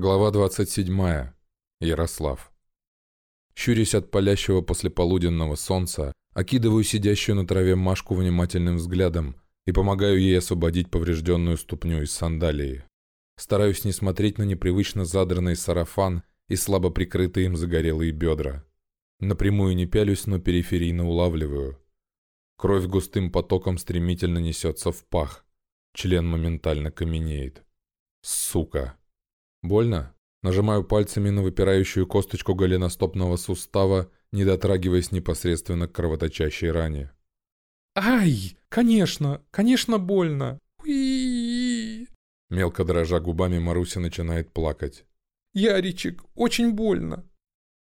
Глава 27. Ярослав. Щурясь от палящего послеполуденного солнца, окидываю сидящую на траве Машку внимательным взглядом и помогаю ей освободить поврежденную ступню из сандалии. Стараюсь не смотреть на непривычно задранный сарафан и слабо прикрытые им загорелые бедра. Напрямую не пялюсь, но периферийно улавливаю. Кровь густым потоком стремительно несется в пах. Член моментально каменеет. Сука. Больно? Нажимаю пальцами на выпирающую косточку голеностопного сустава, не дотрагиваясь непосредственно к кровоточащей ране. «Ай! Конечно! Конечно больно! Уи!» Мелко дрожа губами, Маруся начинает плакать. «Яричек, очень больно!»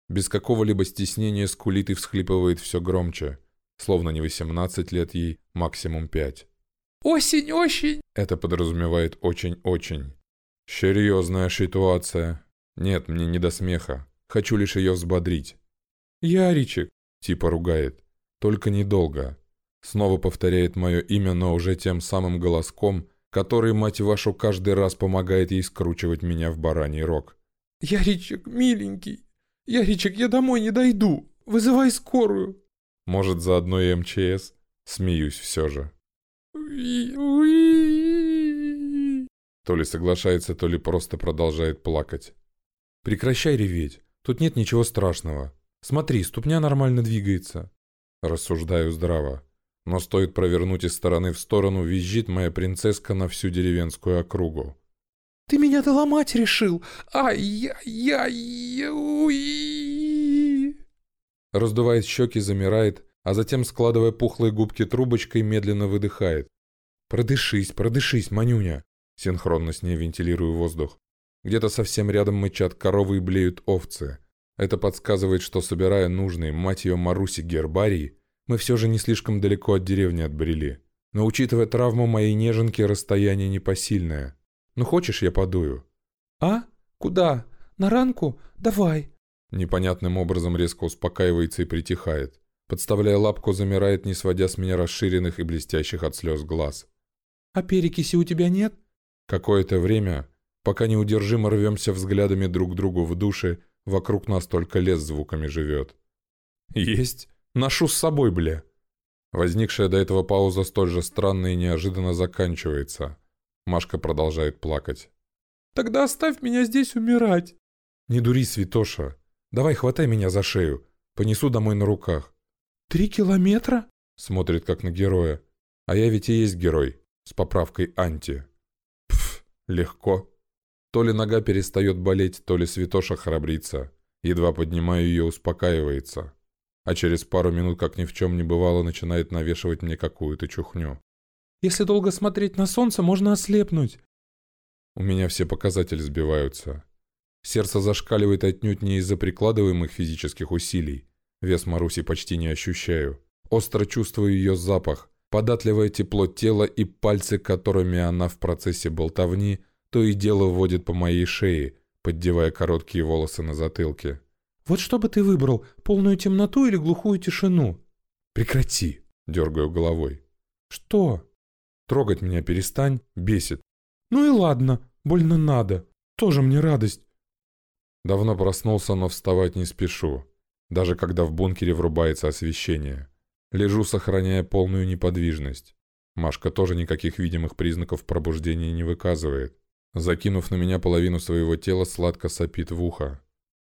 Без какого-либо стеснения скулит и всхлипывает все громче, словно не 18 лет ей, максимум 5. «Осень, осень!» Это подразумевает очень-очень. «Серьезная ситуация. Нет, мне не до смеха. Хочу лишь ее взбодрить». «Яричек!» — типа ругает. «Только недолго». Снова повторяет мое имя, но уже тем самым голоском, который, мать вашу, каждый раз помогает ей скручивать меня в бараний рог. «Яричек, миленький! Яричек, я домой не дойду! Вызывай скорую!» «Может, заодно и МЧС?» Смеюсь все же. «Уи, уи!» То ли соглашается, то ли просто продолжает плакать. «Прекращай реветь. Тут нет ничего страшного. Смотри, ступня нормально двигается». Рассуждаю здраво. Но стоит провернуть из стороны в сторону, визжит моя принцесска на всю деревенскую округу. «Ты меня доломать решил! Ай-яй-яй-уи!» Раздувает щеки, замирает, а затем, складывая пухлые губки трубочкой, медленно выдыхает. «Продышись, продышись, Манюня!» Синхронно с ней вентилирую воздух. Где-то совсем рядом мычат коровы и блеют овцы. Это подсказывает, что собирая нужные, мать ее Маруси, гербарии, мы все же не слишком далеко от деревни отбрели. Но учитывая травму моей неженки, расстояние непосильное. Ну хочешь, я подую? А? Куда? На ранку? Давай. Непонятным образом резко успокаивается и притихает. Подставляя лапку, замирает, не сводя с меня расширенных и блестящих от слез глаз. «А перекиси у тебя нет?» Какое-то время, пока неудержимо рвемся взглядами друг другу в душе, вокруг нас только лес звуками живет. «Есть! Ношу с собой, бля!» Возникшая до этого пауза столь же странная и неожиданно заканчивается. Машка продолжает плакать. «Тогда оставь меня здесь умирать!» «Не дури, святоша! Давай хватай меня за шею, понесу домой на руках!» «Три километра?» Смотрит как на героя. А я ведь и есть герой, с поправкой анти. Легко. То ли нога перестает болеть, то ли святоша храбрится. Едва поднимаю ее, успокаивается. А через пару минут, как ни в чем не бывало, начинает навешивать мне какую-то чухню. «Если долго смотреть на солнце, можно ослепнуть». У меня все показатели сбиваются. Сердце зашкаливает отнюдь не из-за прикладываемых физических усилий. Вес Маруси почти не ощущаю. Остро чувствую ее запах, Податливое тепло тела и пальцы, которыми она в процессе болтовни, то и дело вводит по моей шее, поддевая короткие волосы на затылке. «Вот что бы ты выбрал, полную темноту или глухую тишину?» «Прекрати!» — дергаю головой. «Что?» «Трогать меня перестань, бесит». «Ну и ладно, больно надо. Тоже мне радость». Давно проснулся, но вставать не спешу, даже когда в бункере врубается освещение. Лежу, сохраняя полную неподвижность. Машка тоже никаких видимых признаков пробуждения не выказывает. Закинув на меня половину своего тела, сладко сопит в ухо.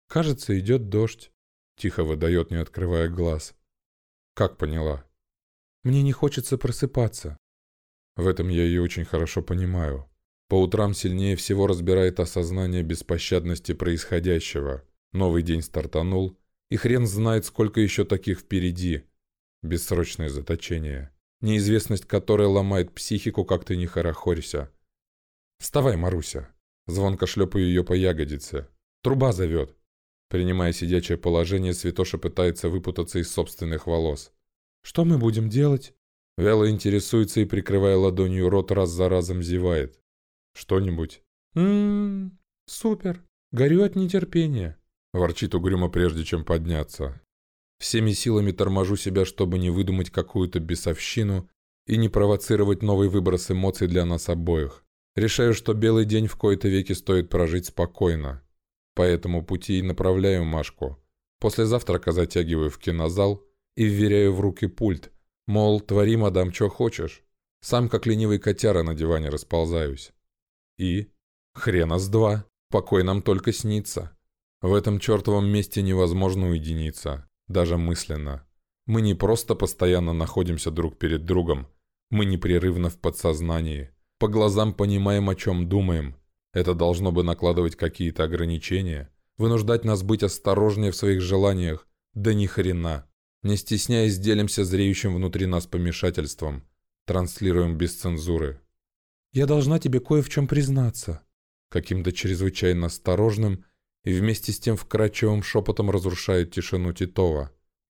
«Кажется, идет дождь», — тихо выдает, не открывая глаз. «Как поняла?» «Мне не хочется просыпаться». В этом я ее очень хорошо понимаю. По утрам сильнее всего разбирает осознание беспощадности происходящего. Новый день стартанул, и хрен знает, сколько еще таких впереди. Бессрочное заточение. Неизвестность, которая ломает психику, как ты не хорохорься. «Вставай, Маруся!» Звонко шлепаю ее по ягодице. «Труба зовет!» Принимая сидячее положение, Святоша пытается выпутаться из собственных волос. «Что мы будем делать?» Вяло интересуется и, прикрывая ладонью рот, раз за разом зевает. «Что-нибудь?» «Ммм, супер. Горю от нетерпения», — ворчит угрюмо, прежде чем подняться. Всеми силами торможу себя, чтобы не выдумать какую-то бесовщину и не провоцировать новый выброс эмоций для нас обоих. Решаю, что белый день в кои-то веки стоит прожить спокойно. По этому пути и направляю Машку. После завтрака затягиваю в кинозал и вверяю в руки пульт. Мол, твори, мадам, что хочешь. Сам, как ленивый котяра, на диване расползаюсь. И? Хрена с два. Покой нам только снится. В этом чертовом месте невозможно уединиться, даже мысленно. Мы не просто постоянно находимся друг перед другом, мы непрерывно в подсознании. По глазам понимаем, о чем думаем. Это должно бы накладывать какие-то ограничения, вынуждать нас быть осторожнее в своих желаниях. Да ни хрена. Не стесняясь, делимся зреющим внутри нас помешательством. Транслируем без цензуры. «Я должна тебе кое в чем признаться», каким-то чрезвычайно осторожным и вместе с тем вкрадчивым шепотом разрушает тишину Титова.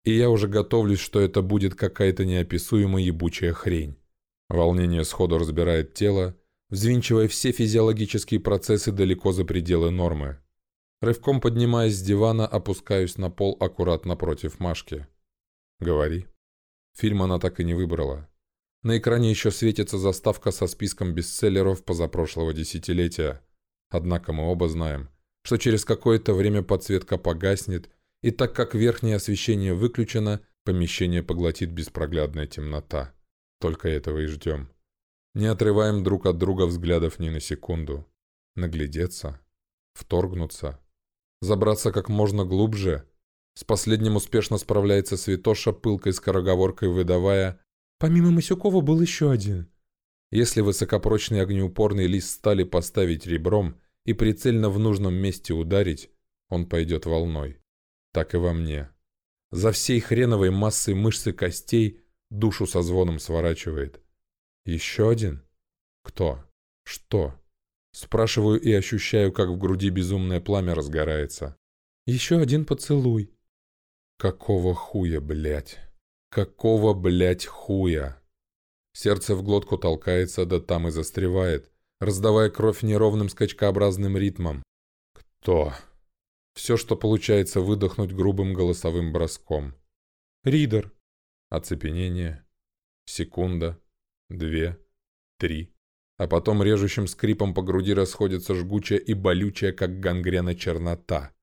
И я уже готовлюсь, что это будет какая-то неописуемая ебучая хрень. Волнение сходу разбирает тело, взвинчивая все физиологические процессы далеко за пределы нормы. Рывком поднимаясь с дивана, опускаюсь на пол аккуратно против Машки. «Говори». Фильм она так и не выбрала. На экране еще светится заставка со списком бестселлеров позапрошлого десятилетия. Однако мы оба знаем, что через какое-то время подсветка погаснет, и так как верхнее освещение выключено, помещение поглотит беспроглядная темнота. Только этого и ждем. Не отрываем друг от друга взглядов ни на секунду. Наглядеться, вторгнуться, забраться как можно глубже. С последним успешно справляется Святоша, пылкой скороговоркой выдавая «Помимо Масюкова был еще один». Если высокопрочный огнеупорный лист стали поставить ребром и прицельно в нужном месте ударить, он пойдет волной. Так и во мне. За всей хреновой массой мышц и костей душу со звоном сворачивает. Еще один? Кто? Что? Спрашиваю и ощущаю, как в груди безумное пламя разгорается. Еще один поцелуй. Какого хуя, блядь? Какого, блядь, хуя? Сердце в глотку толкается, да там и застревает, раздавая кровь неровным скачкообразным ритмом. Кто? Все, что получается выдохнуть грубым голосовым броском. Ридер. Оцепенение. Секунда. Две. Три. А потом режущим скрипом по груди расходится жгучая и болючая, как гангрена чернота.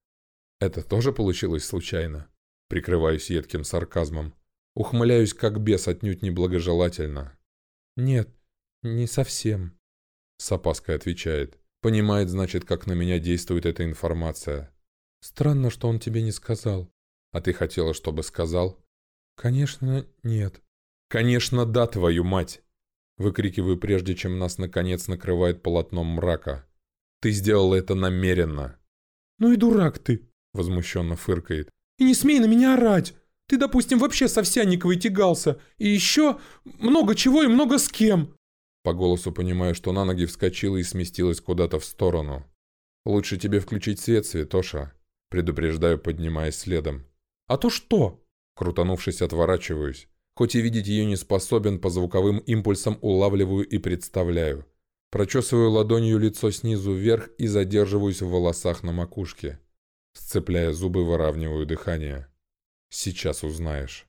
Это тоже получилось случайно? Прикрываюсь едким сарказмом. Ухмыляюсь, как бес, отнюдь неблагожелательно. «Нет, не совсем», — с опаской отвечает. Понимает, значит, как на меня действует эта информация. «Странно, что он тебе не сказал». «А ты хотела, чтобы сказал?» «Конечно, нет». «Конечно, да, твою мать!» Выкрикиваю, прежде чем нас наконец накрывает полотном мрака. «Ты сделал это намеренно!» «Ну и дурак ты!» Возмущенно фыркает. «И не смей на меня орать! Ты, допустим, вообще со Овсянниковой тягался. И еще много чего и много с кем. По голосу понимаю, что на ноги вскочила и сместилась куда-то в сторону. «Лучше тебе включить свет, Святоша», — предупреждаю, поднимаясь следом. «А то что?» Крутанувшись, отворачиваюсь. Хоть и видеть ее не способен, по звуковым импульсам улавливаю и представляю. Прочесываю ладонью лицо снизу вверх и задерживаюсь в волосах на макушке. Сцепляя зубы, выравниваю дыхание. Сейчас узнаешь.